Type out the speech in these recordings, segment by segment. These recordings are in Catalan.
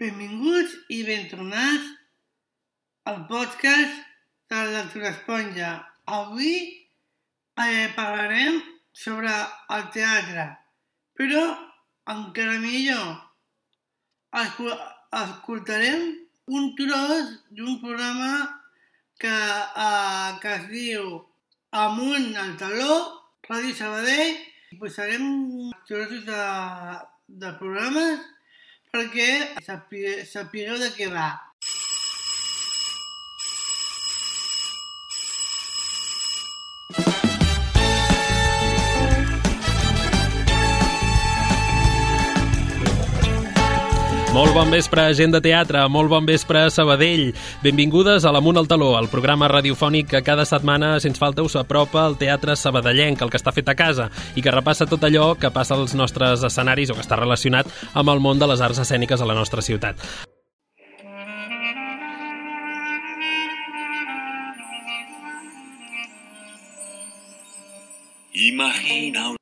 Benvinguts i ben tornats al podcast de la lectura esponja. Avui eh, parlarem sobre el teatre, però encara millor escol escoltarem un tros d'un programa que, eh, que es diu Amunt al taló, Ràdio Sabadell, i posarem trossos de, de programes perquè sapigueu de què va. Molt bon vespre, gent de teatre, molt bon vespre, Sabadell. Benvingudes a l'Amunt al Taló, el programa radiofònic que cada setmana, sense falta, us apropa al teatre sabadellenc, el que està fet a casa, i que repassa tot allò que passa als nostres escenaris o que està relacionat amb el món de les arts escèniques a la nostra ciutat. Imagina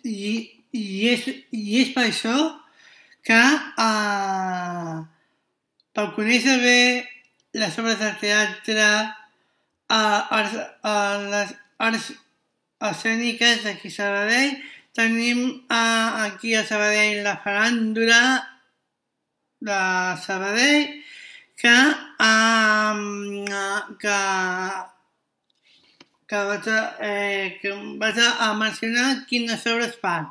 I, i, és, i és per això que eh, per conèixer bé les obres de teatre, eh, arts, eh, les arts escèniques d'aquí a Sabadell, tenim eh, aquí a Sabadell la faràndula de Sabadell que, eh, que, que, vaig a, eh, que vaig a mencionar quines obres fan.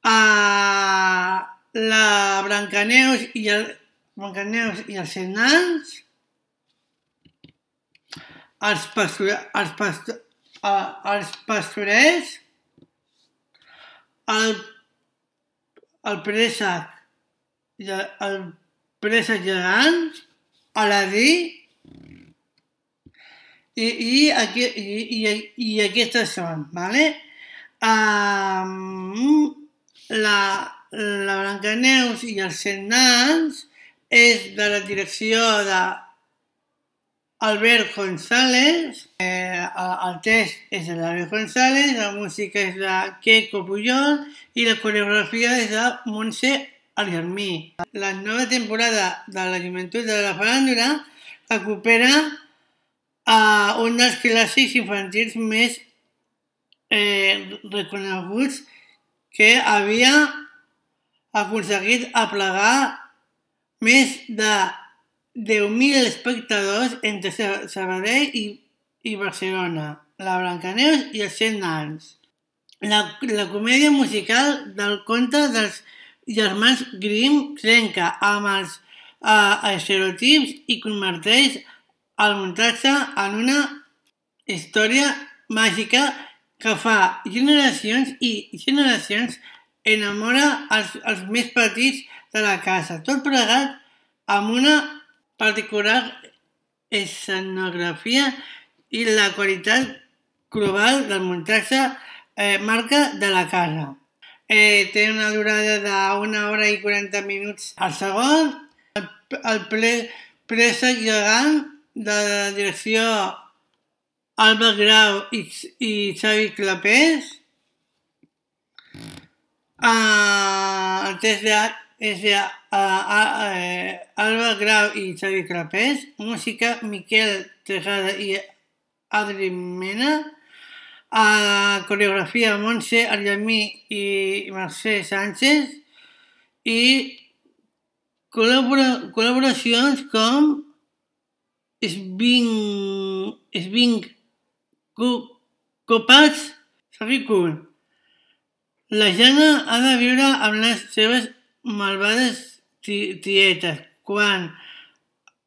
Uh, la Brancaneus i el Brancaneus i els Set Nans, els, pastor, els, pastor, uh, els pastorets, el, el préssec, el préssec gegant, Aladí, i, i, aquí, i, i, i aquestes són, ¿vale? Um, la, la Blancaneus i els Set Nans és de la direcció de Albert González, eh, el text és de l'Albert González, la música és de Keiko Pujol i la coreografia és de Montse Argermí. La nova temporada de la joventut de la faràndula recupera eh, un dels clàssics infantils més eh, reconeguts que havia aconseguit aplegar més de 10.000 espectadors entre Sabadell i, i Barcelona, la Blancaneus i els Set Nans. La, la comèdia musical del conte dels germans Grimm trenca amb els uh, estereotips i converteix el muntatge en una història màgica que fa generacions i generacions enamora els, els més petits de la casa. Tot plegat amb una particular escenografia i la qualitat global del muntatge eh, marca de la casa. Eh, té una durada d'una hora i 40 minuts al segon. El, el ple, préssec gegant de la direcció Alba Grau i, i Xavi Clapés. Uh, de, és de uh, uh, Alba Grau i Xavi Clapés. Música Miquel Tejada i Adri Mena. Uh, coreografia Montse Argemí i Mercè Sánchez. I col·labora col·laboracions com Sving, Sving Copats Sarricul. La Jana ha de viure amb les seves malvades tietes quan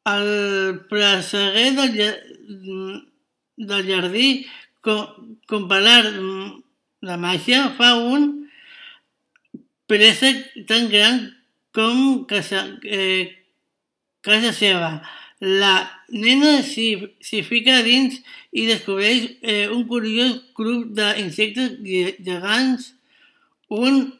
el presseguer del, del jardí comparar la màgia fa un préssec tan gran com casa, eh, casa seva. La nena s'hi fica dins i descobreix eh, un curiós grup d'insectes gegants, un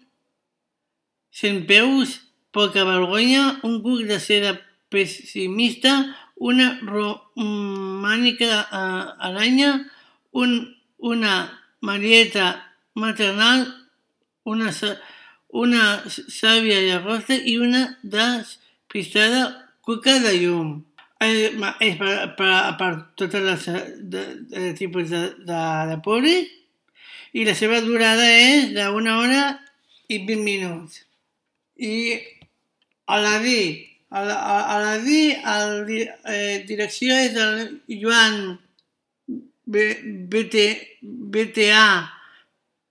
centpeus poca vergonya, un cuc de seda pessimista, una romànica eh, aranya, un, una marieta maternal, una, una sàvia llagosta i una despistada cuca de llum. Ma- és per, per, per totes les de, de, tipus de, de, de públic i la seva durada és d'una hora i 20 minuts. I a la D, a la, a, a la D, el, eh, direcció és del Joan B, BT, BTA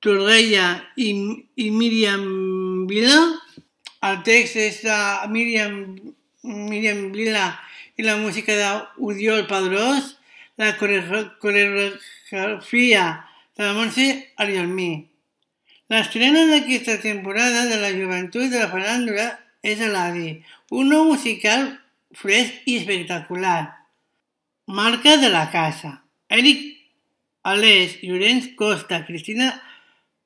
Torreia i, i Míriam Vila. El text és de Míriam, Míriam Vila i la música d'Udiol Padrós. La coreo- coreografia de la Montse Arielmí. L'estrena d'aquesta temporada de la joventut de la faràndula és a l'Adi, un nou musical fresc i espectacular. Marca de la casa. Eric Alés, Llorenç Costa, Cristina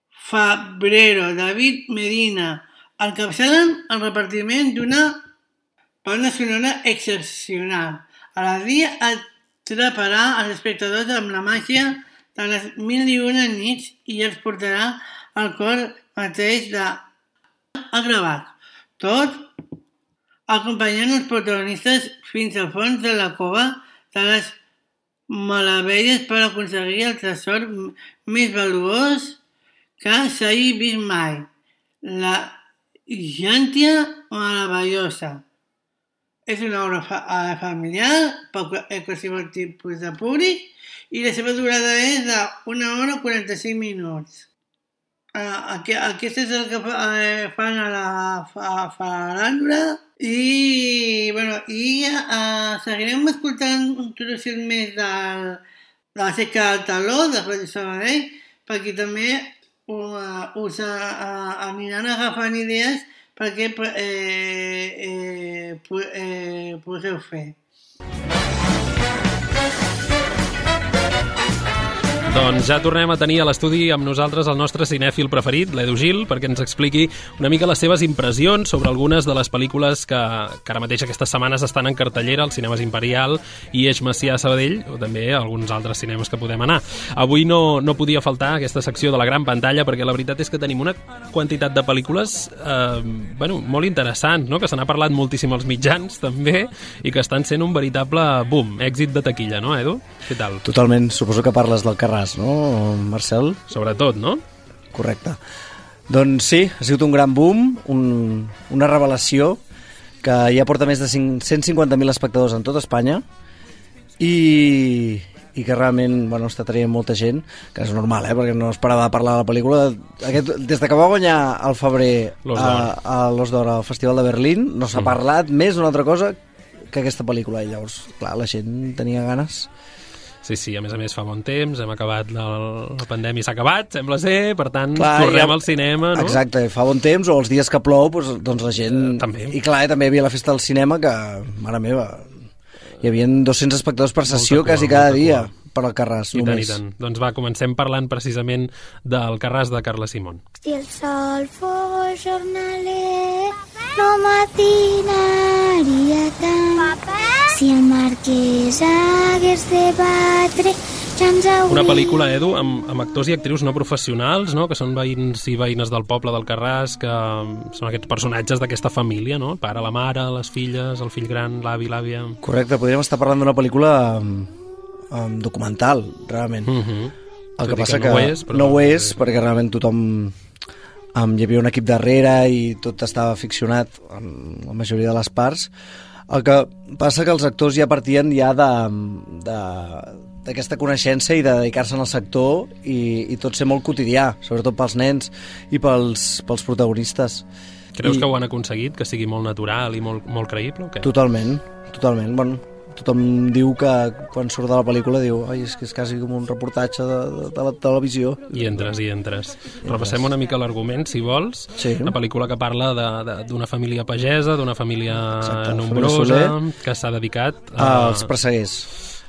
Fabrero, David Medina, encapçalen el repartiment d'una banda sonora excepcional. A la dia atraparà els espectadors amb la màgia de les mil i una nits i els portarà al cor mateix de agravat. Tot acompanyant els protagonistes fins al fons de la cova de les meravelles per aconseguir el tresor més valuós que s'hagi vist mai. La Gèntia meravellosa. És una obra fa eh, familiar per a qualsevol tipus de públic i la seva durada és d'una hora 45 minuts. Uh, aquest és el que fa, eh, fan a la fa, faràndula i, bueno, i uh, seguirem escoltant un trosset més del, de la seca del taló de Ràdio Sabadell perquè també uh, us uh, aniran agafant idees perquè eh, eh, pu eh, pugueu fer. Doncs ja tornem a tenir a l'estudi amb nosaltres el nostre cinèfil preferit, l'Edu Gil, perquè ens expliqui una mica les seves impressions sobre algunes de les pel·lícules que, que ara mateix aquestes setmanes estan en cartellera als cinemes Imperial i Eix Macià Sabadell, o també alguns altres cinemes que podem anar. Avui no, no podia faltar aquesta secció de la gran pantalla perquè la veritat és que tenim una quantitat de pel·lícules eh, bueno, molt interessants, no? que se n'ha parlat moltíssim als mitjans també i que estan sent un veritable boom, èxit de taquilla, no, Edu? Què tal? Totalment, suposo que parles del Carràs, no, Marcel? Sobretot, no? Correcte. Doncs sí, ha sigut un gran boom, un, una revelació que ja porta més de 5 150.000 espectadors en tota Espanya i, i que realment bueno, està traient molta gent, que és normal, eh, perquè no es parava de parlar de la pel·lícula. Aquest, des de que va guanyar al febrer L'Os a, a l'Os d'Or al Festival de Berlín, no s'ha parlat més d'una altra cosa que aquesta pel·lícula. I llavors, clar, la gent tenia ganes. Sí, sí, a més a més fa bon temps, hem acabat, la, la pandèmia s'ha acabat, sembla ser, per tant, Clar, tornem ja- al cinema, no? Exacte, fa bon temps, o els dies que plou, doncs, doncs la gent... Eh, també. I clar, eh, també hi havia la festa del cinema, que, mare meva, hi havia 200 espectadors per sessió cua, quasi cada molta dia cua. per al Carràs, I tant, i només. tant. Doncs va, comencem parlant precisament del Carràs de Carla Simón. Si el sol fos jornaler, no matinaria tant. Papa? Si el marquès hagués de batre, ja ens hauria... Una pel·lícula, Edu, amb, amb actors i actrius no professionals, no? que són veïns i veïnes del poble del Carràs, que són aquests personatges d'aquesta família, no? el pare, la mare, les filles, el fill gran, l'avi, l'àvia... Correcte, podríem estar parlant d'una pel·lícula um, um, documental, realment. Mm -hmm. El que passa que que, no ho és, però- no ho és perquè realment tothom um, hi havia un equip darrere i tot estava ficcionat en la majoria de les parts el que passa que els actors ja partien ja d'aquesta coneixença i de dedicar-se al sector i, i tot ser molt quotidià, sobretot pels nens i pels, pels protagonistes. Creus I- que ho han aconseguit, que sigui molt natural i molt, molt creïble o què? Totalment, totalment. Bueno, tothom diu que quan surt de la pel·lícula diu ai, és que és quasi com un reportatge de, de, de la televisió. I entres, i entres. Repassem una mica l'argument, si vols. Sí. Una pel·lícula que parla d'una família pagesa, d'una família Exacte, nombrosa, família que s'ha dedicat a Els presseguers.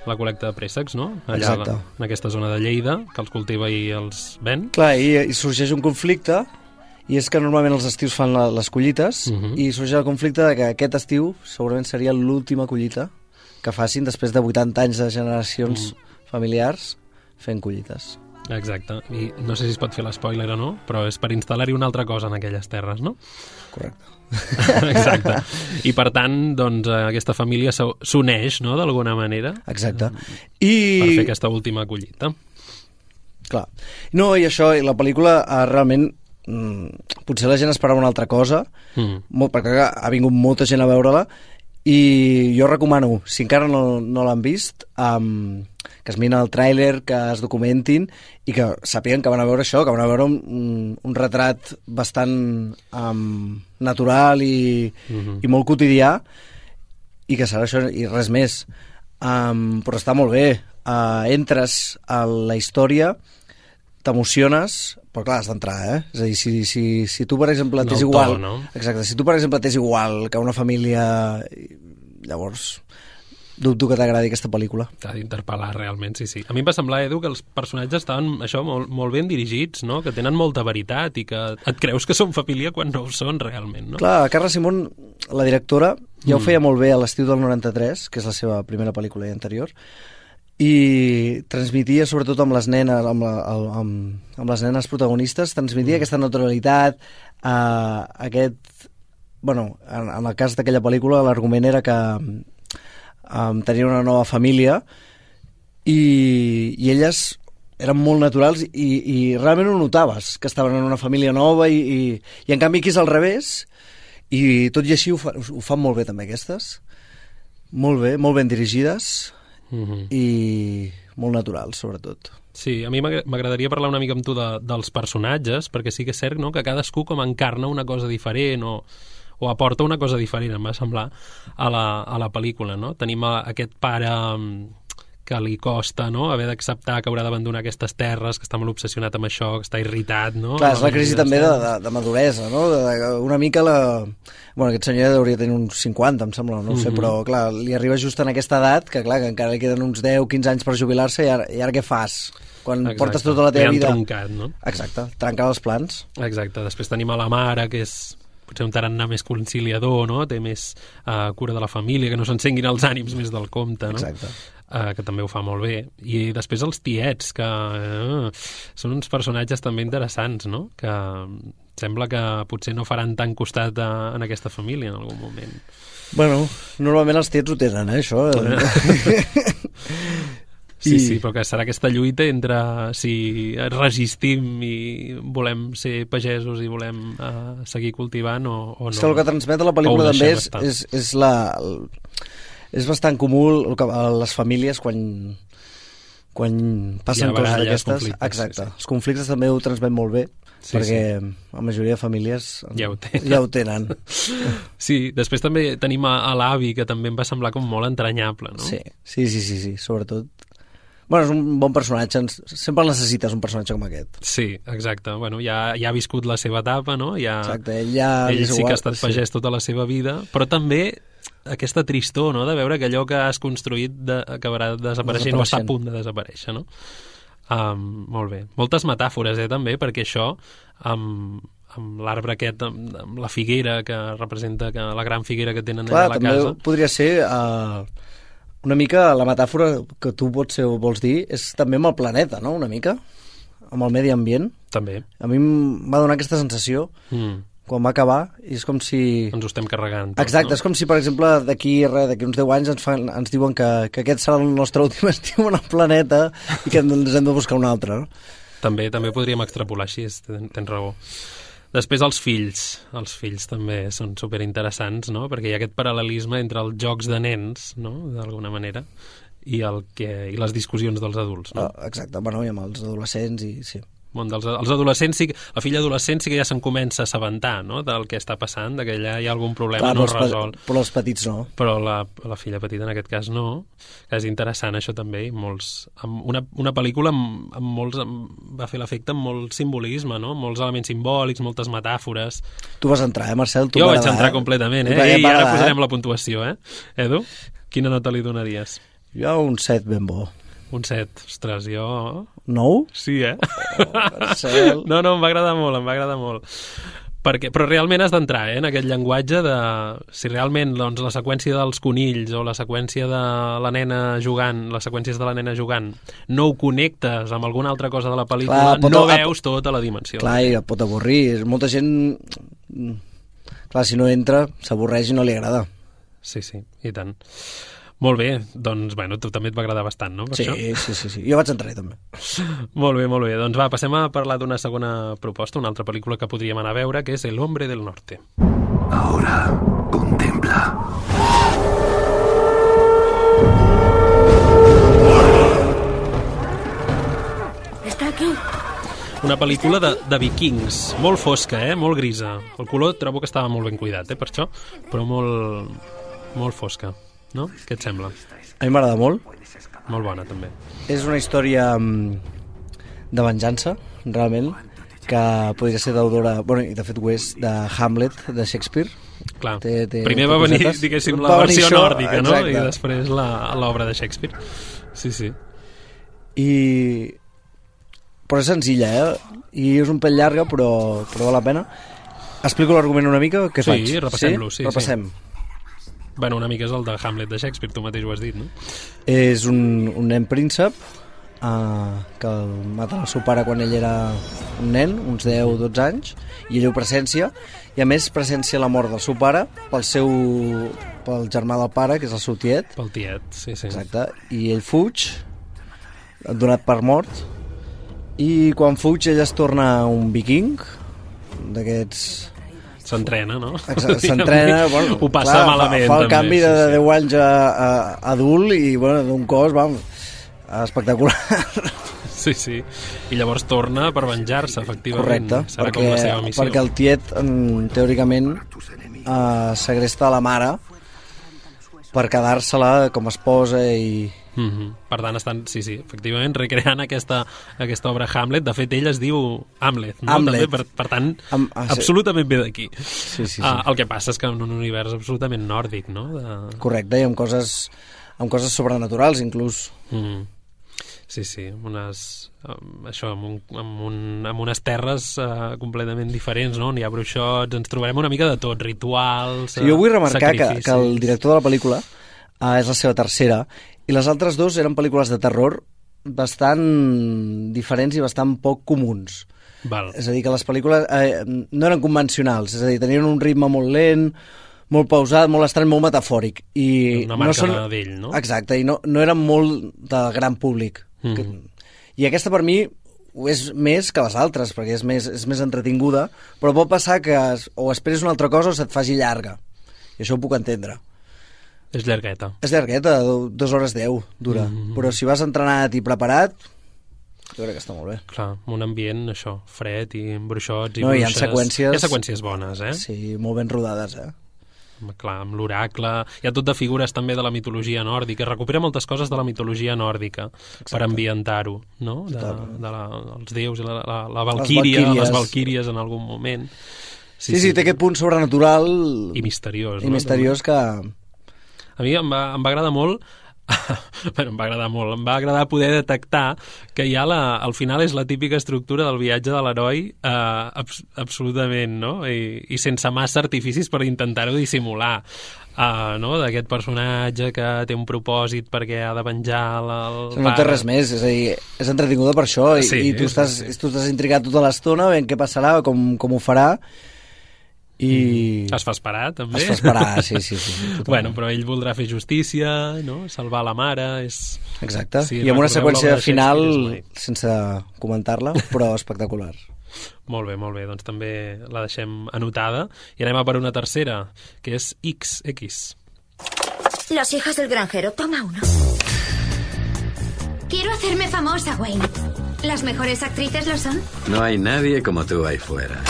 la col·lecta de préssecs, no? Allà, Exacte. en aquesta zona de Lleida, que els cultiva i els ven. Clar, i, i sorgeix un conflicte i és que normalment els estius fan la, les collites Mhm. i sorgeix el conflicte de que aquest estiu segurament seria l'última collita que facin després de 80 anys de generacions Mm. familiars fent collites. Exacte. I no sé si es pot fer l'espoiler o no, però és per instal·lar-hi una altra cosa en aquelles terres, no? Correcte. Exacte. I per tant, doncs, eh, aquesta família s'u- s'uneix, no?, d'alguna manera, Exacte. per fer I, aquesta última collita. clar, no, i això, i la pel·lícula eh, realment mm, potser la gent esperava una altra cosa, Mm. molt, perquè ha vingut molta gent a veure-la i jo recomano, si encara no, no l'han vist, um, que es mirin el tràiler, que es documentin i que sàpiguen que van a veure això, que van a veure un, un retrat bastant um, natural i, Mhm. i molt quotidià i que serà això i res més. Um, però està molt bé. Uh, entres a la història, t'emociones, però clar, has d'entrar, eh? És a dir, si, si, si tu, per exemple, t'és to, igual... no? Exacte, si tu, per exemple, t'és igual que una família... Llavors, dubto que t'agradi aquesta pel·lícula. T'ha d'interpel·lar realment, sí, sí. A mi em va semblar, Edu, que els personatges estaven això molt, molt ben dirigits, no? que tenen molta veritat i que et creus que són família quan no ho són realment. No? Clar, Carla Simón, la directora, ja ho Mm. feia molt bé a l'estiu del 93, que és la seva primera pel·lícula i anterior, i transmetia, sobretot amb les nenes, amb, la, amb, amb les nenes protagonistes, transmetia Mm. aquesta naturalitat, eh, aquest... Bueno, en, en el cas d'aquella pel·lícula, l'argument era que um, tenien una nova família i, i elles eren molt naturals i, i realment ho notaves, que estaven en una família nova i, i, i en canvi aquí és al revés i tot i així ho, fa, ho fan molt bé també aquestes molt bé, molt ben dirigides Mm -hmm. i molt naturals sobretot Sí, a mi m'agra- m'agradaria parlar una mica amb tu de, dels personatges, perquè sí que és cert no? que cadascú com encarna una cosa diferent o, o aporta una cosa diferent, em va semblar, a la, a la pel·lícula. No? Tenim a, aquest pare mm, que li costa no? haver d'acceptar que haurà d'abandonar aquestes terres, que està molt obsessionat amb això, que està irritat. No? Clar, és la crisi també de, de, de maduresa, no? De, de, una mica la... Bueno, aquest senyor ja hauria de tenir uns 50, em sembla, no ho sé, Mhm. però clar, li arriba just en aquesta edat, que clar, que encara li queden uns 10-15 anys per jubilar-se i, ara, i ara què fas? Quan Exacte. portes tota la teva vida... troncat, no? Exacte, trencar els plans. Exacte, després tenim a la mare, que és potser un tarannà més conciliador, no? té més uh, cura de la família, que no s'encenguin els ànims més del compte, no? Exacte. Uh, que també ho fa molt bé. I després els tiets, que uh, són uns personatges també interessants, no? que sembla que potser no faran tant costat a, en aquesta família en algun moment. Bueno, normalment els tiets ho tenen, eh, això. Sí, I- sí, però que serà aquesta lluita entre si resistim i volem ser pagesos i volem uh, seguir cultivant o, o no. És que el que transmet a la pel·lícula també és, és, és la... El, és bastant comú el que, a les famílies quan quan passen coses d'aquestes exacte, sí, sí. els conflictes també ho transmet molt bé Sí, perquè la majoria de famílies Ja ho tenen. ja ho tenen. Sí, després també tenim a, a l'avi, que també em va semblar com molt entranyable, no? sí, sí, sí, sí, sí, sobretot bueno, és un bon personatge sempre necessites un personatge com aquest Sí, exacte. Bueno, ja, ja ha viscut la seva etapa, no? Ja, exacte, ell ja ell sí que ha estat pagès tota la seva vida, però també aquesta tristor, no?, de veure que allò que has construït de, acabarà desapareixent o està a punt de desaparèixer, no? Um, molt bé. Moltes metàfores, eh, també, perquè això, amb, amb l'arbre aquest, amb, amb la figuera que representa que la gran figuera que tenen Clar, allà a la també casa... podria ser uh, una mica la metàfora que tu pots ser, vols dir és també amb el planeta, no? Una mica amb el medi ambient. També. A mi em va donar aquesta sensació Mm. Quan va acabar i és com si... Ens ho estem carregant. Tot, Exacte, no? és com si, per exemple, d'aquí d'aquí uns 10 anys ens, fan, ens diuen que, que aquest serà el nostre últim estiu en el planeta i que ens hem de buscar un altre. No? També també podríem extrapolar així, és- ten- tens raó. Després els fills. Els fills també són superinteressants, no? Perquè hi ha aquest paral·lelisme entre els jocs de nens, no? D'alguna manera, i, el que, i les discussions dels adults, no? Ah, exacte, bueno, i amb els adolescents i sí. Món dels, els adolescents, sí, la filla adolescent sí que ja se'n comença a assabentar, no?, del que està passant, de que allà hi ha algun problema no però, els, pe- resolt. però els petits no. Però la, la filla petita en aquest cas no, és interessant això també, i molts, amb una, una pel·lícula amb, amb molts, amb, va fer l'efecte amb molt simbolisme, no? molts elements simbòlics, moltes metàfores. Tu vas entrar, eh, Marcel? Tu jo vaig entrar eh? completament, eh? I ara agradar, posarem eh? la puntuació, eh? Edu, quina nota li donaries? Jo un set ben bo. Un 7. Ostres, jo... Nou? Sí, eh? Marcel. no, no, em va agradar molt, em va agradar molt. perquè, però realment has d'entrar eh, en aquest llenguatge de si realment doncs, la seqüència dels conills o la seqüència de la nena jugant, les seqüències de la nena jugant, no ho connectes amb alguna altra cosa de la pel·lícula, Clar, pot- no a- veus tota la dimensió. Clar, i et pot avorrir. Molta gent... Clar, si no entra, s'avorreix i no li agrada. Sí, sí, i tant. Molt bé, doncs, bueno, tu també et va agradar bastant, no? Per Sí, això? sí, sí, sí. Jo vaig entrar també. Molt bé, molt bé. Doncs va, passem a parlar d'una segona proposta, una altra pel·lícula que podríem anar a veure, que és El hombre del norte. Ahora, contempla. Está aquí. Una pel·lícula de, de vikings, molt fosca, eh? molt grisa. El color trobo que estava molt ben cuidat, eh? per això, però molt, molt fosca. No? Què et sembla? A mi m'agrada molt. Molt bona, també. És una història mm, de venjança, realment, que podria ser deudora, bueno, i de fet ho és, de Hamlet, de Shakespeare. Clar, Té- té- primer va venir, cosetes. diguéssim, Va la venir versió això, nòrdica, no? exacte. I després la- l'obra de Shakespeare. Sí, sí. I... Però és senzilla, eh? I és un pèl llarga, però, però val la pena. Explico l'argument una mica? Què Sí, faig? repassem-lo, sí, sí. Repassem. Bueno, una mica és el de Hamlet de Shakespeare, tu mateix ho has dit, no? És un, un nen príncep uh, que el maten el seu pare quan ell era un nen, uns 10-12 anys, i ell ho presència, i a més presència la mort del seu pare pel seu pel germà del pare, que és el seu tiet, Pel tiet, sí, sí. exacte, i ell fuig, donat per mort, i quan fuig ell es torna un viking, d'aquests S'entrena, no? S'entrena, bueno, Ho passa clar, malament, fa, fa el també, canvi sí, de sí. 10 anys a, a, a adult i bueno, d'un cos, vam, espectacular. Sí, sí. I llavors torna per venjar-se, efectivament. Correcte, Serà perquè, com la seva missió. perquè el tiet, mm, teòricament, eh, segresta la mare per quedar-se-la com a esposa i... Mm -hmm. Per tant, estan, sí, sí, efectivament, recreant aquesta, aquesta obra Hamlet. De fet, ell es diu Hamlet, no? Hamlet. També, per, per tant, Am- ah, sí. absolutament bé d'aquí. Sí, sí, sí. Ah, el que passa és que en un univers absolutament nòrdic, no? De... Correcte, i amb coses, amb coses sobrenaturals, inclús. Mm. Sí, sí, amb unes, amb això, amb, un, amb, un, amb unes terres uh, completament diferents, no? On hi ha bruixots, ens trobarem una mica de tot, rituals, Sí, jo vull remarcar que, que el director de la pel·lícula uh, és la seva tercera i les altres dues eren pel·lícules de terror bastant diferents i bastant poc comuns. Val. És a dir, que les pel·lícules eh, no eren convencionals, és a dir, tenien un ritme molt lent, molt pausat, molt estrany, molt metafòric. I Una marca no són... d'ell, no? Exacte, i no, no eren molt del gran públic. Mhm. Que... I aquesta per mi ho és més que les altres, perquè és més, és més entretinguda, però pot passar que es, o esperis una altra cosa o se't faci llarga. I això ho puc entendre. És llargueta. És llargueta, dues hores deu dura, Mhm. però si vas entrenat i preparat, jo crec que està molt bé. Clar, un ambient, això, fred i bruixots i No, hi ha bruixes. seqüències- Hi ha seqüències bones, eh? Sí, molt ben rodades, eh? Clar, amb l'oracle... Hi ha tot de figures també de la mitologia nòrdica. Recupera moltes coses de la mitologia nòrdica per ambientar-ho, no? De, de la, els déus i la, la, la valquíria, valquíries. les valquíries en algun moment. Sí, sí, sí, té aquest punt sobrenatural I misteriós, i no? misteriós que... A mi em va, em va agradar molt bueno, em va agradar molt, em va agradar poder detectar que ja la, al final és la típica estructura del viatge de l'heroi eh, abs absolutament, no? I, I sense massa artificis per intentar-ho dissimular uh, no? d'aquest personatge que té un propòsit perquè ha de venjar el, el No té res més, és a dir, és entretinguda per això i, Sí, i tu, sí, estàs, sí. tu estàs intrigat tota l'estona veient què passarà, com, com ho farà i Es fa esperar, també. es fa esperar, sí, sí, sí, sí. Bueno, però ell voldrà fer justícia, no? salvar la mare, és... Exacte, Sí, i amb una seqüència final sense comentar-la, però espectacular. Molt bé, molt bé, doncs també la deixem anotada i anem a per una tercera, que és XX. Las hijas del granjero, toma uno. Quiero hacerme famosa, Wayne. ¿Las mejores actrices lo son? No hay nadie como tú ahí fuera.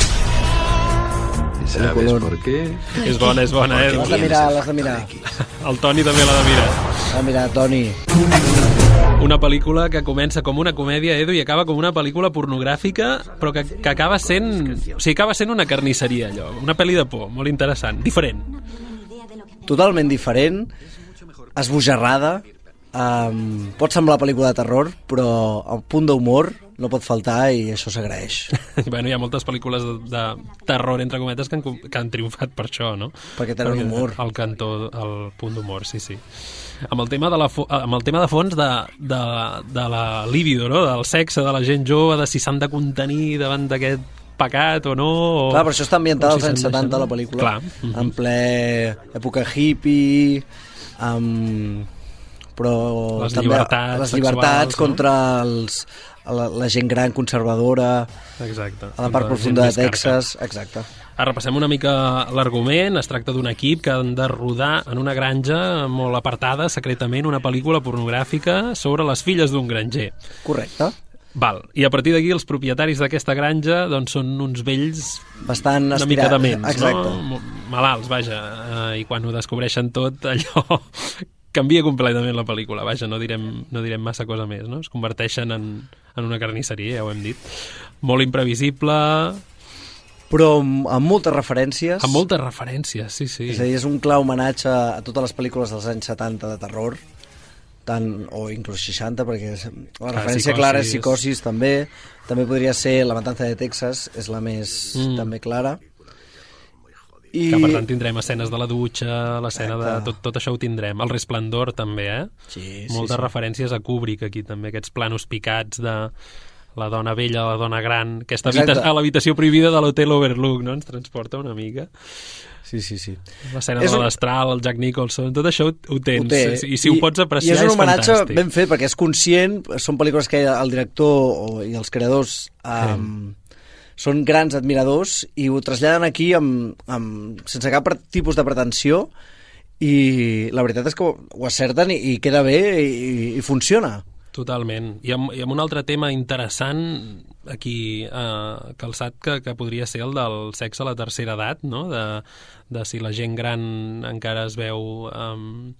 ¿Y sabes color. por qué? És bona, és bona, eh? L'has de mirar, l'has de mirar. El Toni també l'ha de mirar. Ah, mira, Toni. Una pel·lícula que comença com una comèdia, Edu, i acaba com una pel·lícula pornogràfica, però que, que acaba sent... O sigui, acaba sent una carnisseria, allò. Una pel·li de por, molt interessant, diferent. Totalment diferent, esbojarrada, um, pot semblar pel·lícula de terror, però el punt d'humor no pot faltar i això s'agraeix. bueno, hi ha moltes pel·lícules de, de terror, entre cometes, que han, que han triomfat per això, no? Perquè tenen humor. El cantó, el punt d'humor, sí, sí. Amb el tema de, la, amb el tema de fons de, de, de la libido, no? del sexe, de la gent jove, de si s'han de contenir davant d'aquest pecat o no. O... Clar, però això està ambientat als si anys se'n 70, deixen. la pel·lícula. Clar. Mm -hmm. En ple època hippie, amb... però Les també llibertats les sexuals, llibertats no? contra els, la, la gent gran conservadora, Exacte. a la part gent profunda de més carca. Texas, exacte. Ah, repassem una mica l'argument. Es tracta d'un equip que han de rodar en una granja molt apartada, secretament, una pel·lícula pornogràfica sobre les filles d'un granger. Correcte. Val. I a partir d'aquí els propietaris d'aquesta granja doncs, són uns vells Bastant una mica dements, Exacte. no? Malalts, vaja. Eh, I quan ho descobreixen tot, allò canvia completament la pel·lícula. Vaja, no direm, no direm massa cosa més, no? Es converteixen en, en una carnisseria, ja ho hem dit. Molt imprevisible, Però amb, moltes referències. amb moltes referències, sí, sí. És a dir, és un clar homenatge a totes les pel·lícules dels anys 70 de terror, tant, o inclús 60, perquè la referència clara és Psicosis. Psicosis també, també podria ser La matança de Texas, és la més Mm. també clara. I... Que per tant tindrem escenes de la dutxa, l'escena de... Tot, tot això ho tindrem. El resplendor també, eh? Sí, sí, Moltes sí. referències a Kubrick aquí també, aquests planos picats de la dona vella, la dona gran, aquesta habita a l'habitació prohibida de l'Hotel Overlook, no? Ens transporta una mica. Sí, sí, sí. L'escena És de un- l'Astral, el Jack Nicholson, tot això ho, ho tens. Ho té. I si ho pots apreciar I és un és homenatge fantàstic. ben fet, perquè és conscient, són pel·lícules que el director i els creadors um, són grans admiradors i ho traslladen aquí amb, amb, sense cap tipus de pretensió i la veritat és que ho, acerten i, i queda bé i, i funciona. Totalment. I amb, I amb un altre tema interessant aquí eh, calçat que, que podria ser el del sexe a la tercera edat, no? de, de si la gent gran encara es veu um,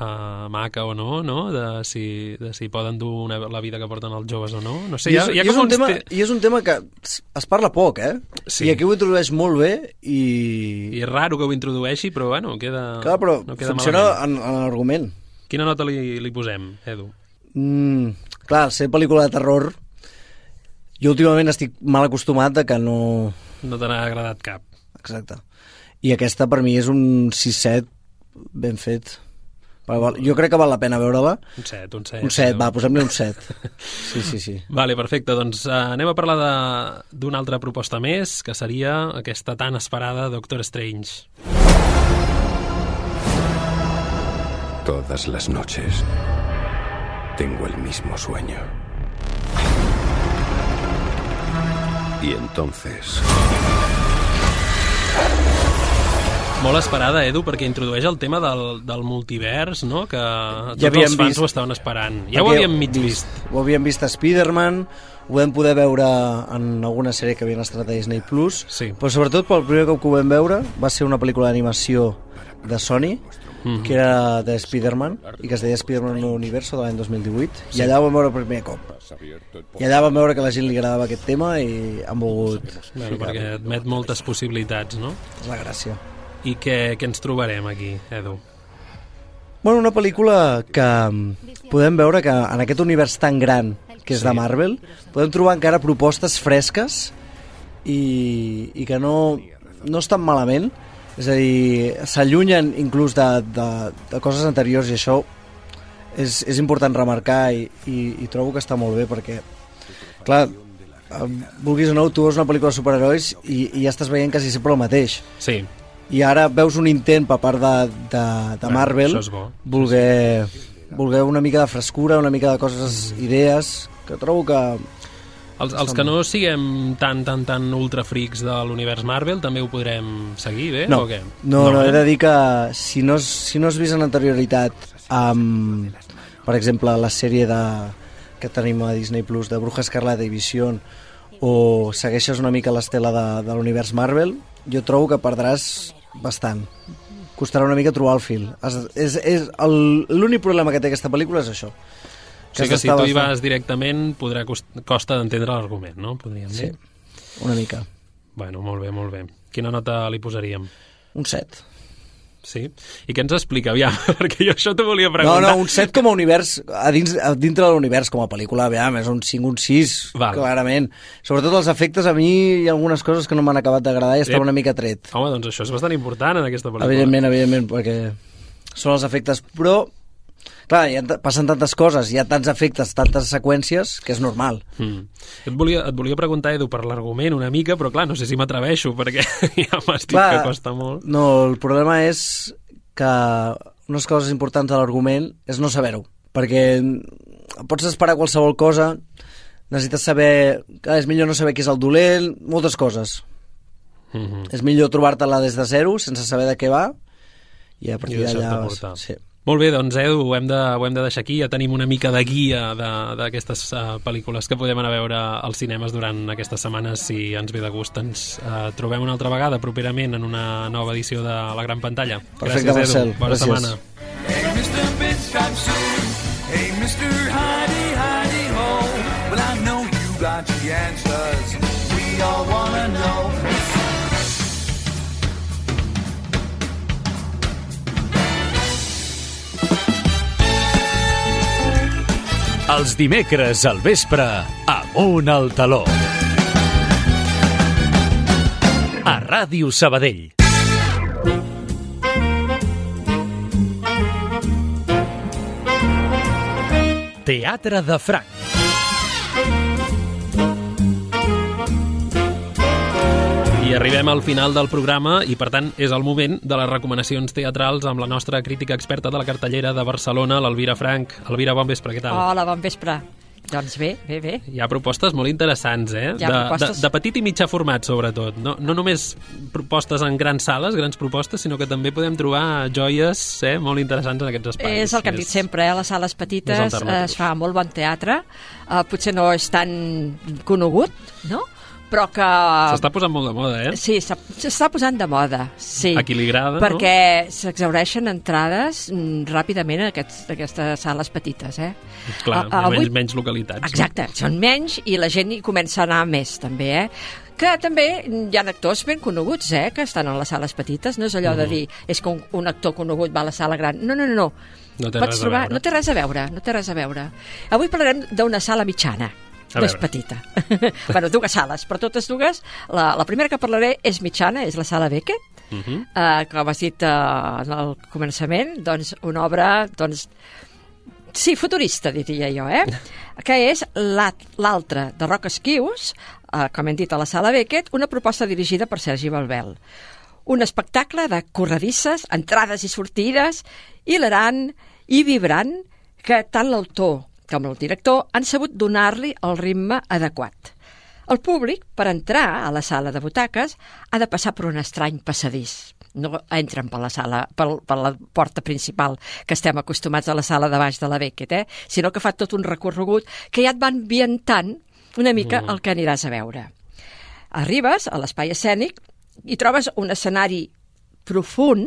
uh, maca o no, no? De, si, de si poden dur una, la vida que porten els joves o no. No sé, I, hi ha, és, hi ha i, és un tema, te- I és un tema que es es parla poc, eh? Sí. I aquí ho introdueix molt bé i... I és raro que ho introdueixi, però bueno, queda, Clar, però no queda funciona malament. en, en l'argument. Quina nota li, li posem, Edu? Mm, clar, ser pel·lícula de terror jo últimament estic mal acostumat de que no... No te n'ha agradat cap. Exacte. I aquesta per mi és un 6-7 ben fet. Però val- Jo crec que val la pena veure-la. Un 7, un 7. Un 7, va, posem-li un 7. Sí, sí, sí. Vale, perfecte. Doncs uh, anem a parlar de- d'una altra proposta més, que seria aquesta tan esperada Doctor Strange. Todas las noches tengo el mismo sueño. Y entonces Molt esperada, Edu, perquè introdueix el tema del, del multivers, no?, que tots havíem els fans vist. ho estaven esperant. Ja ho Perquè havíem mig vist. Ho havíem vist a Spider-Man, ho vam poder veure en alguna sèrie que havien estrenat a Disney+, Plus, Sí. però sobretot pel primer cop que ho vam veure va ser una pel·lícula d'animació de Sony, Mhm. que era de Spider-Man, i que es deia Spider-Man No Universo de l'any 2018, i allà ho vam veure per primer cop. I allà vam veure que a la gent li agradava aquest tema i han volgut Bueno, perquè admet moltes possibilitats, no? És la gràcia. I què, què ens trobarem aquí, Edu? Bueno, una pel·lícula que podem veure que en aquest univers tan gran que és Sí. de Marvel, podem trobar encara propostes fresques i, i que no, no estan malament. És a dir, s'allunyen inclús de, de, de coses anteriors i això és, és important remarcar i, i, i trobo que està molt bé perquè, clar, eh, vulguis o no, tu veus una pel·lícula de superherois i, i ja estàs veient quasi sempre el mateix Sí, i ara veus un intent per part de, de, de Marvel bo. voler, voler una mica de frescura, una mica de coses, idees, que trobo que... els, els que no siguem tan, tan, tan ultra freaks de l'univers Marvel també ho podrem seguir bé No, o què? no, no, he eh? de dir que si no, si no has vist en anterioritat amb, per exemple, la sèrie de, que tenim a Disney Plus de Bruja Escarlata i Vision o segueixes una mica l'estela de, de l'univers Marvel, jo trobo que perdràs bastant. Costarà una mica trobar el fil. És, és, és L'únic problema que té aquesta pel·lícula és això. O sigui que si tu hi vas directament podrà cost, costa d'entendre l'argument, no? Podríem Sí, dir. una mica. Bueno, molt bé, molt bé. Quina nota li posaríem? Un 7. Sí? I què ens explica? Aviam, perquè jo això t'ho volia No, preguntar. no, un 7 com a univers, a, dins, a dintre de l'univers com a pel·lícula, aviam, és un 5, un 6, Val. clarament. Sobretot els efectes, a mi hi ha algunes coses que no m'han acabat d'agradar i Ep. estava una mica tret. Home, doncs això és bastant important en aquesta pel·lícula. Evidentment, evidentment, perquè són els efectes, però clar, ha, passen tantes coses, hi ha tants efectes, tantes seqüències, que és normal. Mm. Et, volia, et volia preguntar, Edu, per l'argument una mica, però clar, no sé si m'atreveixo, perquè ja dit que costa molt. No, el problema és que unes coses importants de l'argument és no saber-ho, perquè pots esperar qualsevol cosa, necessites saber... Clar, és millor no saber qui és el dolent, moltes coses. Mm -hmm. És millor trobar-te-la des de zero, sense saber de què va, i a partir d'allà... portar. Sí. Molt bé, doncs Edu, ho hem, de, ho hem de deixar aquí. Ja tenim una mica de guia de- d'aquestes uh, pel·lícules que podem anar a veure als cinemes durant aquestes setmanes. Si ens ve de gust, ens uh, trobem una altra vegada properament en una nova edició de La Gran Pantalla. Perfecte, Gràcies, Marcel. Edu. Bona Gràcies. setmana. Hey, Mr. Pinstripe Suit. Hey, Mr. Hidey, Hidey, Ho. Well, I know you got the answers. We all wanna know. Els dimecres al vespre, amunt al taló. A Ràdio Sabadell. Teatre de Franc. I arribem al final del programa i, per tant, és el moment de les recomanacions teatrals amb la nostra crítica experta de la cartellera de Barcelona, l'Elvira Frank. Elvira, bon vespre, què tal? Hola, bon vespre. Doncs bé, bé, bé. Hi ha propostes molt interessants, eh? De, propostes. de, de petit i mitjà format, sobretot. No, no només propostes en grans sales, grans propostes, sinó que també podem trobar joies eh, molt interessants en aquests espais. És el que hem dit sempre, eh? les sales petites eh, es fa molt bon teatre, uh, potser no és tan conegut, no? Però que... S'està posant molt de moda, eh? Sí, s'està posant de moda, sí. A qui li agrada, Perquè s'exaureixen entrades mm, ràpidament a aquests, aquestes sales petites, eh? no? Clar, A- a- avui... menys, menys localitats. Exacte, són menys i la gent hi comença a anar més, també, eh? Que també hi ha actors ben coneguts, eh?, que estan en les sales petites. No és allò de Mhm. dir, és que un, un actor conegut va a la sala gran. No, no, no, no. No té Pots res a trobar... veure. No té res a veure, no té res a veure. Avui parlarem d'una sala mitjana. A no és veure. petita. bueno, dues sales, però totes dues. La, la primera que parlaré és mitjana, és la sala Beckett, Uh -huh. eh, com has dit eh, en el començament, doncs una obra doncs, sí, futurista, diria jo, eh? que és l'altra de Roc Esquius, eh, com hem dit a la sala Beckett, una proposta dirigida per Sergi Balbel. Un espectacle de corredisses, entrades i sortides, hilarant i vibrant, que tant l'autor com el director han sabut donar-li el ritme adequat. El públic, per entrar a la sala de butaques, ha de passar per un estrany passadís. No entren per la sala, per, per la porta principal, que estem acostumats a la sala de baix de la Beckett, eh? sinó que fa tot un recorregut que ja et va ambientant una mica Mm. el que aniràs a veure. Arribes a l'espai escènic i trobes un escenari profund,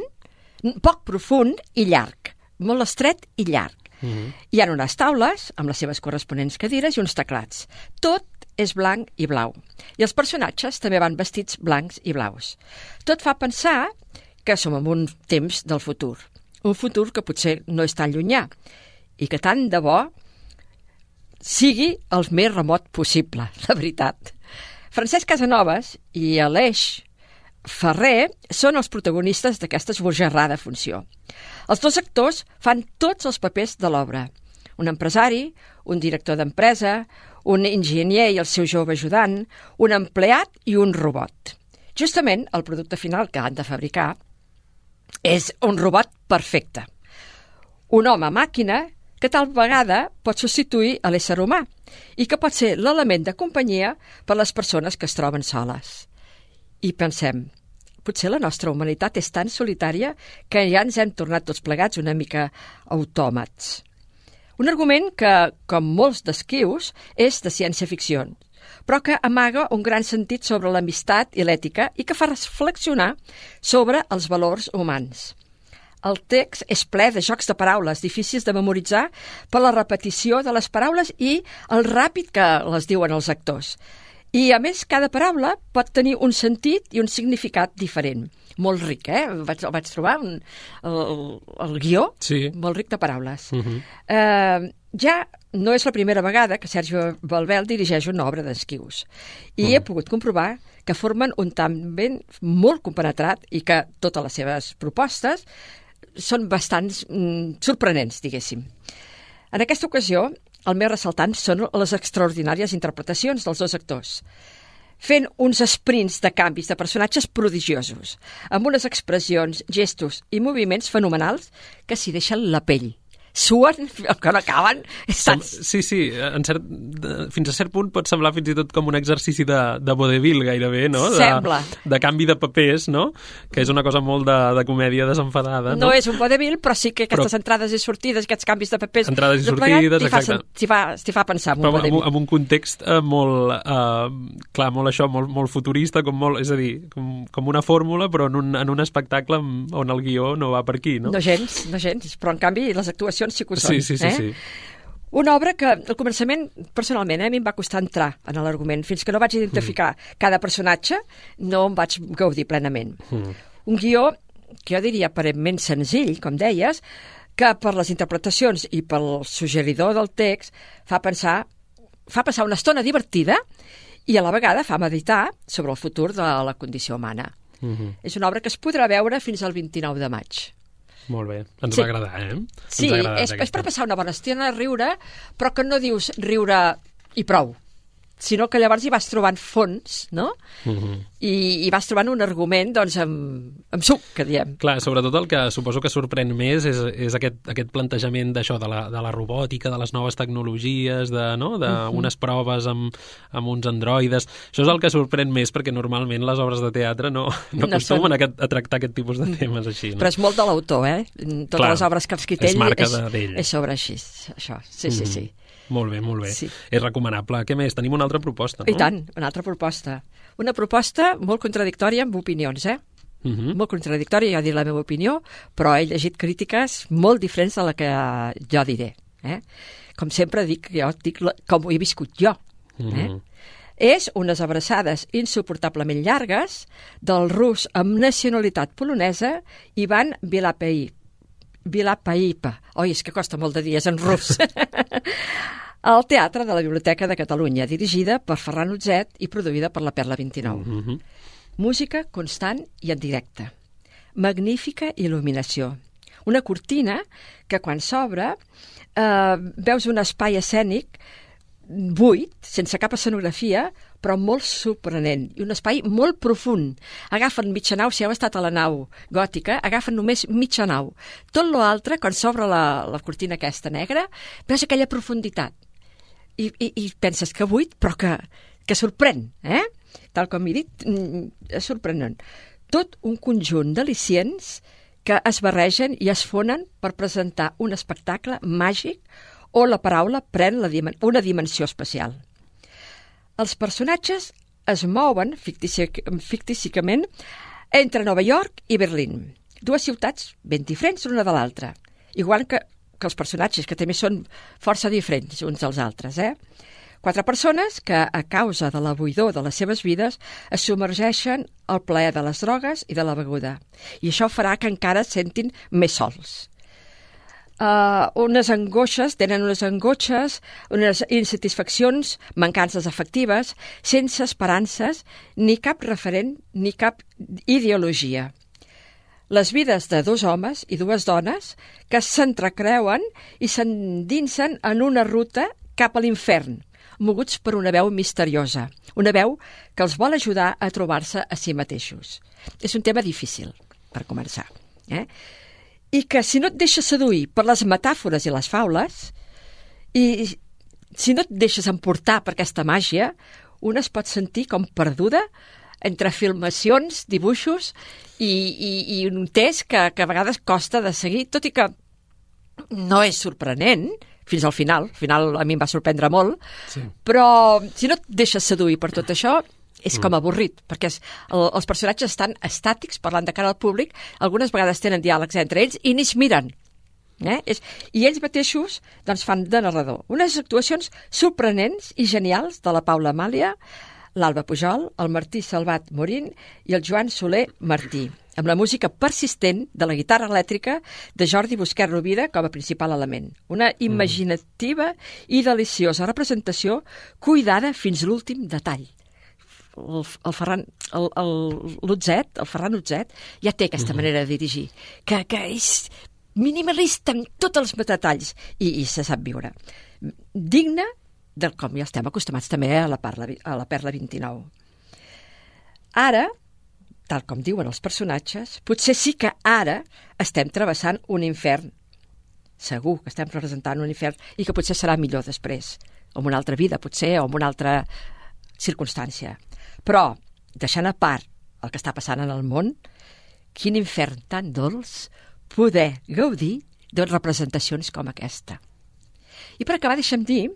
poc profund i llarg, molt estret i llarg. Hi ha unes taules amb les seves corresponents cadires i uns teclats. Tot és blanc i blau. I els personatges també van vestits blancs i blaus. Tot fa pensar que som en un temps del futur. Un futur que potser no és tan llunyà i que tant de bo sigui el més remot possible, la veritat. Francesc Casanovas i Aleix Ferrer són els protagonistes d'aquesta esbojarrada funció. Els dos actors fan tots els papers de l'obra. Un empresari, un director d'empresa, un enginyer i el seu jove ajudant, un empleat i un robot. Justament el producte final que han de fabricar és un robot perfecte. Un home màquina que tal vegada pot substituir a l'ésser humà i que pot ser l'element de companyia per les persones que es troben soles. I pensem, potser la nostra humanitat és tan solitària que ja ens hem tornat tots plegats una mica autòmats. Un argument que, com molts d'esquius, és de ciència-ficció, però que amaga un gran sentit sobre l'amistat i l'ètica i que fa reflexionar sobre els valors humans. El text és ple de jocs de paraules difícils de memoritzar per la repetició de les paraules i el ràpid que les diuen els actors. I, a més, cada paraula pot tenir un sentit i un significat diferent. molt ric, eh? Vaig, el vaig trobar, un, el, el, guió, Sí. molt ric de paraules. Uh -huh. Eh, ja no és la primera vegada que Sergio Balbel dirigeix una obra d'esquius. I Mm. he pogut comprovar que formen un tàndem molt compenetrat i que totes les seves propostes són bastant mm, sorprenents, diguéssim. En aquesta ocasió, el més ressaltant són les extraordinàries interpretacions dels dos actors fent uns sprints de canvis de personatges prodigiosos, amb unes expressions, gestos i moviments fenomenals que s'hi deixen la pell. Suen, que no acaben, estan... Sí, sí, en cert, fins a cert punt pot semblar fins i tot com un exercici de, de vodevil gairebé, no? De, Sembla. De canvi de papers, no? Que és una cosa molt de, de comèdia desenfadada, no? No és un vodevil, però sí que aquestes Però- entrades i sortides, aquests canvis de papers... Entrades i sortides, fa exacte. T'hi fa, t'hi fa pensar en un però amb, vodevil. amb un context eh, molt, eh, clar, molt això, molt, molt futurista, com molt, és a dir, com, com una fórmula, però en un, en un espectacle on el guió no va per aquí, no? No gens, no gens, però en canvi les actuacions sí que ho són. sí, sí, sí, eh? sí. Una obra que al començament, personalment, eh, a mi em va costar entrar en l'argument. Fins que no vaig identificar cada personatge, no em vaig gaudir plenament. Mm. Un guió que jo diria aparentment senzill, com deies, que per les interpretacions i pel suggeridor del text fa pensar fa passar una estona divertida i a la vegada fa meditar sobre el futur de la condició humana. Mhm. És una obra que es podrà veure fins al 29 de maig. Molt bé, ens Sí. va agradar, eh? Sí, ens ha és, és per passar una bona estona a riure, però que no dius riure i prou, sinó que llavors hi vas trobant fons, no? Mhm. I, i vas trobant un argument, doncs, amb, amb suc, que diem. Clar, sobretot el que suposo que sorprèn més és, és aquest, aquest plantejament d'això, de, la, de la robòtica, de les noves tecnologies, de, no? d'unes Mhm. proves amb, amb uns androides. Això és el que sorprèn més, perquè normalment les obres de teatre no, no, No acostumen són- a, aquest, a tractar aquest tipus de temes així. No? Però és molt de l'autor, eh? Totes Clar, les obres que ha escrit és ell marca és, de- és sobre així, això. Sí, sí, Mhm. sí. Molt bé, molt bé. Sí. És recomanable. Què més? Tenim una altra proposta, no? I tant, una altra proposta. Una proposta molt contradictòria amb opinions, eh? Mhm. molt contradictòria, ja diré la meva opinió, però he llegit crítiques molt diferents de la que jo diré. Eh? Com sempre dic, jo dic la- com ho he viscut jo. Eh? Mhm. És unes abraçades insuportablement llargues del rus amb nacionalitat polonesa Ivan Vilapei. Vilapeipa. Oi, és que costa molt de dies en rus. al Teatre de la Biblioteca de Catalunya, dirigida per Ferran Utzet i produïda per la Perla 29. Mhm. Música constant i en directe. Magnífica il·luminació. Una cortina que quan s'obre eh, veus un espai escènic buit, sense cap escenografia, però molt sorprenent i un espai molt profund. Agafen mitja nau, si heu estat a la nau gòtica, agafen només mitja nau. Tot l'altre, quan s'obre la, la cortina aquesta negra, veus aquella profunditat. I, i, i penses que buit, però que, que sorprèn, eh? Tal com he dit, mm, és sorprenent. Tot un conjunt d'al·licients que es barregen i es fonen per presentar un espectacle màgic o la paraula pren la dimen una dimensió especial. Els personatges es mouen fictícicament entre Nova York i Berlín, dues ciutats ben diferents l'una de l'altra, igual que, que els personatges, que també són força diferents uns dels altres. Eh? Quatre persones que, a causa de la buidor de les seves vides, es submergeixen al plaer de les drogues i de la beguda. I això farà que encara es sentin més sols. Uh, unes angoixes, tenen unes angoixes, unes insatisfaccions, mancances afectives, sense esperances, ni cap referent, ni cap ideologia. Les vides de dos homes i dues dones que s'entrecreuen i s'endinsen en una ruta cap a l'infern, moguts per una veu misteriosa, una veu que els vol ajudar a trobar-se a si mateixos. És un tema difícil, per començar. Eh? I que si no et deixes seduir per les metàfores i les faules, i si no et deixes emportar per aquesta màgia, una es pot sentir com perduda entre filmacions, dibuixos i, i, i un test que, que a vegades costa de seguir, tot i que no és sorprenent, fins al final, al final a mi em va sorprendre molt, Sí. però si no et deixes seduir per tot això, és Mm. com avorrit, perquè és, el, els personatges estan estàtics, parlant de cara al públic, algunes vegades tenen diàlegs entre ells i ni es miren. Eh? És, I ells mateixos doncs, fan de narrador. Unes actuacions sorprenents i genials de la Paula Amàlia, l'Alba Pujol, el Martí Salvat Morín i el Joan Soler Martí. amb la música persistent de la guitarra elèctrica de Jordi Busquet Rovira com a principal element. Una imaginativa i deliciosa representació cuidada fins a l'últim detall. El, el Ferran, el, el Lutzet, el Ferran Lutzet, ja té aquesta manera de dirigir, que, que és minimalista en tots els detalls i, i se sap viure. Digne del com ja estem acostumats també a la, parla, a la Perla 29. Ara, tal com diuen els personatges, potser sí que ara estem travessant un infern. Segur que estem representant un infern i que potser serà millor després, o en una altra vida, potser, o en una altra circumstància. Però, deixant a part el que està passant en el món, quin infern tan dolç poder gaudir de representacions com aquesta. I per acabar, deixa'm dir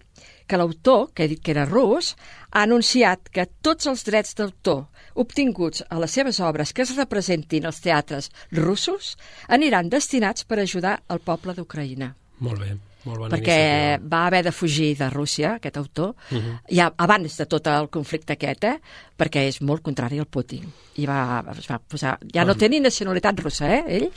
que l'autor, que he dit que era rus, ha anunciat que tots els drets d'autor obtinguts a les seves obres que es representin als teatres russos aniran destinats per ajudar el poble d'Ucraïna. Molt bé. Molt bona perquè iniciativa. va haver de fugir de Rússia, aquest autor, Uh -huh. ja abans de tot el conflicte aquest, eh? perquè és molt contrari al Putin. I va, es va posar... Ja no té ni nacionalitat russa, eh, ell,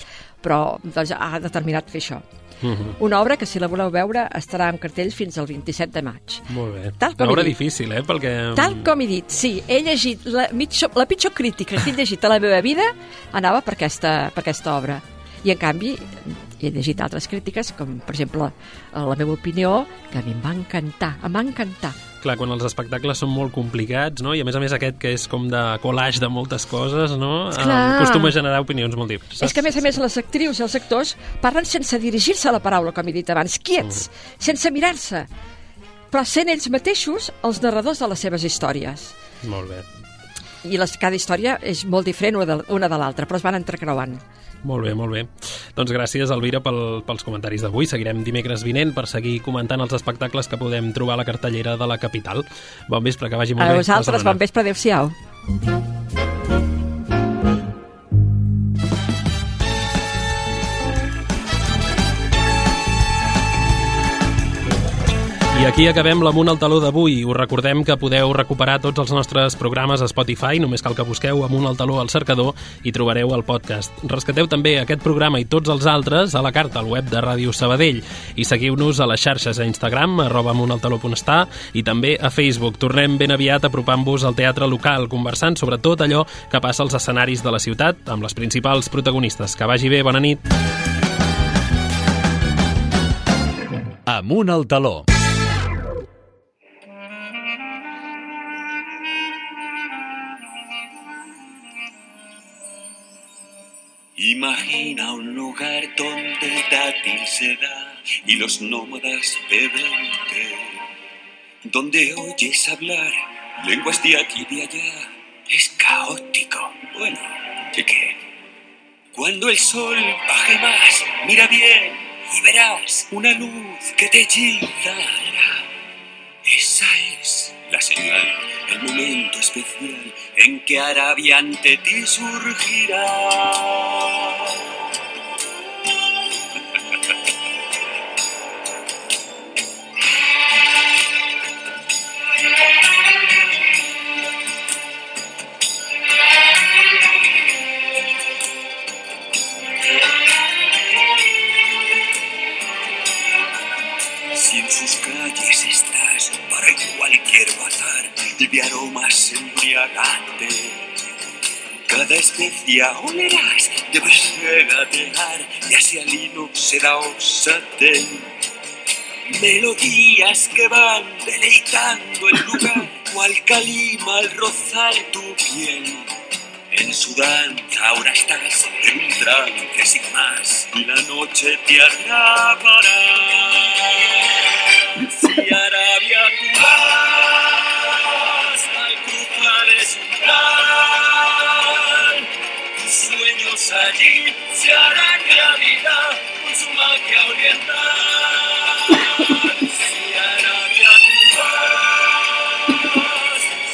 però doncs, ha determinat fer això. Uh -huh. Una obra que, si la voleu veure, estarà en cartell fins al 27 de maig. Molt bé. Tal com Una obra dit. difícil, eh? Perquè... Tal com he dit, sí, he llegit la, mitjor, la pitjor crítica que he llegit a la meva vida anava per aquesta, per aquesta obra. I, en canvi, he llegit altres crítiques, com, per exemple, a la meva opinió, que a mi em va encantar, em va encantar. Clar, quan els espectacles són molt complicats, no? I a més a més aquest que és com de collage de moltes coses, no? Esclar. Eh, Acostuma a generar opinions molt diverses. És que, a més a més, les actrius i els actors parlen sense dirigir-se a la paraula, com he dit abans, quiets, sense mirar-se, però sent ells mateixos els narradors de les seves històries. Molt bé. I les, cada història és molt diferent una de, una de l'altra, però es van entrecreuant. Molt bé, molt bé. Doncs gràcies, Elvira, pel, pels comentaris d'avui. Seguirem dimecres vinent per seguir comentant els espectacles que podem trobar a la cartellera de la capital. Bon vespre, que vagi molt A bé. vosaltres, Barcelona. bon vespre, adeu-siau. I aquí acabem l'Amunt al Taló d'avui. Us recordem que podeu recuperar tots els nostres programes a Spotify, només cal que busqueu Amunt al Taló al cercador i trobareu el podcast. Rescateu també aquest programa i tots els altres a la carta al web de Ràdio Sabadell i seguiu-nos a les xarxes a Instagram, arroba amuntaltaló.està i també a Facebook. Tornem ben aviat apropant-vos al teatre local, conversant sobre tot allò que passa als escenaris de la ciutat amb les principals protagonistes. Que vagi bé, bona nit. Amunt al taló. Imagina un lugar donde el dátil se da y los nómadas beben té, donde oyes hablar lenguas de aquí y de allá. Es caótico. Bueno, ¿qué? Cuando el sol baje más, mira bien y verás una luz que te hechizará. Esa es la señal, el momento especial en que Arabia ante ti surgirá. Olerás, debes regatear, ya sea lino, seda o satén. Melodías que van deleitando el lugar, cual calima al rozar tu piel. En su danza ahora estás en un trance sin más y la noche te atrapará. Si Arabia se harán realidad con su magia oriental. Si Arabia tú vas,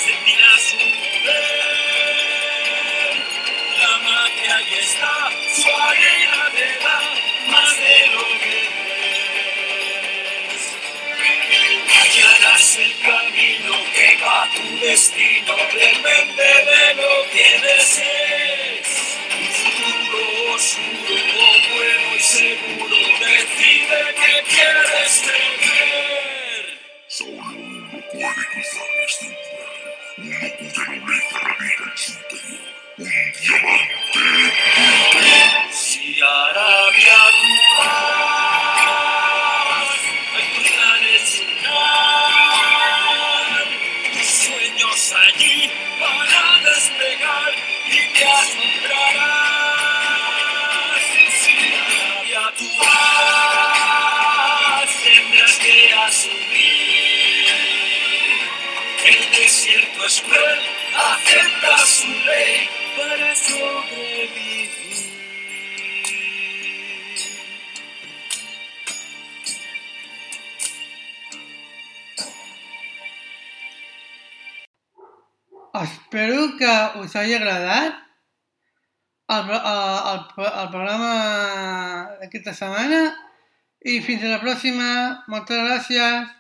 sentirás un poder. La magia ahí está, su arena te da más de lo que. Hallarás el camino que va a tu destino, depende de lo que desees. Get, get, get, us hagi agradat el, el, el, el programa d'aquesta setmana i fins a la pròxima. Moltes gràcies.